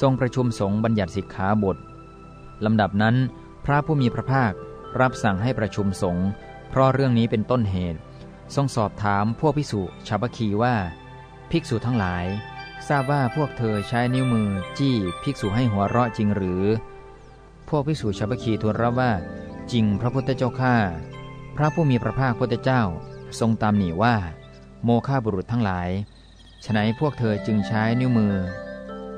ทรงประชุมสงฆ์บัญญัติสิกขาบทลำดับนั้นพระผู้มีพระภาครับสั่งให้ประชุมสงฆ์เพราะเรื่องนี้เป็นต้นเหตุ ทรงสอบถามพวกภิกษุชาวบคีว่า ภิกษุทั้งหลาย ทราบว่าพวกเธอใช้นิ้วมือจี้ภิกษุให้หัวเราะจริงหรือ พวกภิกษุชาวบคีทูลรับว่า จริงพระพุทธเจ้าข้าพระผู้มีพระภาคพุทธเจ้า ทรงตามหนีว่า โมฆะบุรุษทั้งหลายฉนัยพวกเธอจึงใช้นิ้วมือ